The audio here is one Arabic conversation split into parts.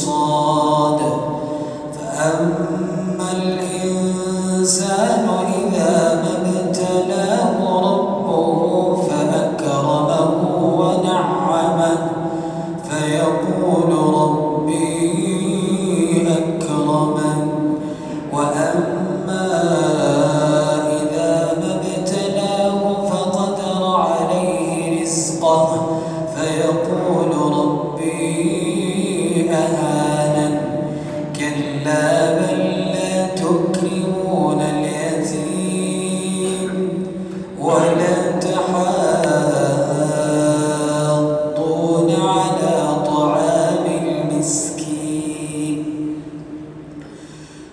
لبالمرصاد فأما الإنسان إذا ما ابتلاه ربه فيقول ربي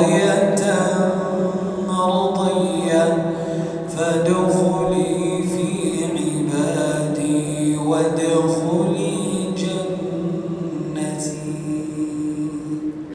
راضية